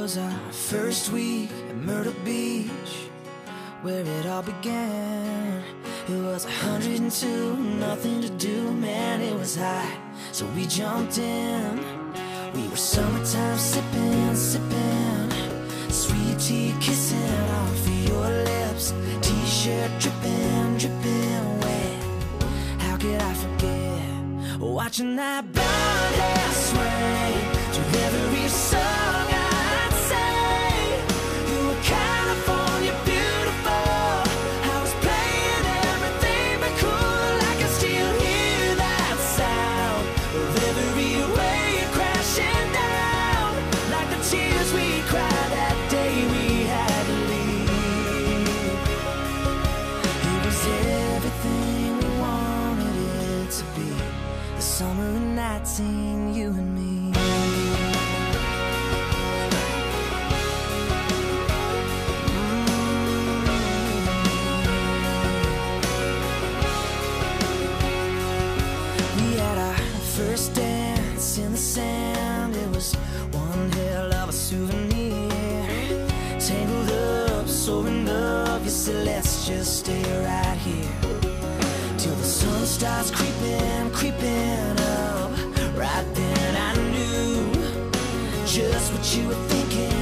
was our first week at Myrtle Beach, where it all began. It was 102, nothing to do, man, it was hot. So we jumped in. We were summertime sipping, sipping. Sweet tea kissing off of your lips. T shirt dripping, dripping wet. How could I forget? Watching that blonde hair sway of 19, you and me. Mm. We had our first dance in the sand. It was one hell of a souvenir. Tangled up, so in love. You said, let's just stay right here till the sun starts creeping, creeping what you were thinking,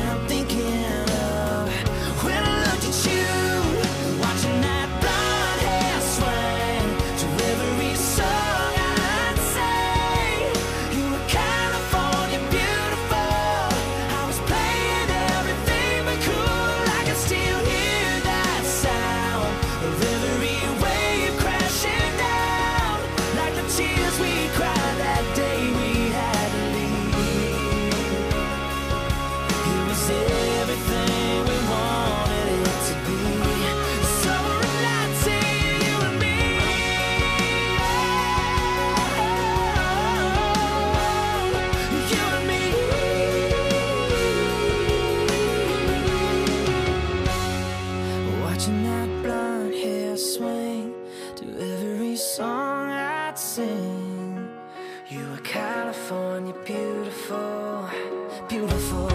Watching that blonde hair swing To every song I'd sing. You were California beautiful Beautiful.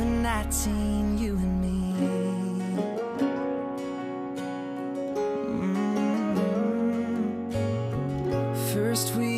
and nineteen, you and me. Mm -hmm. First we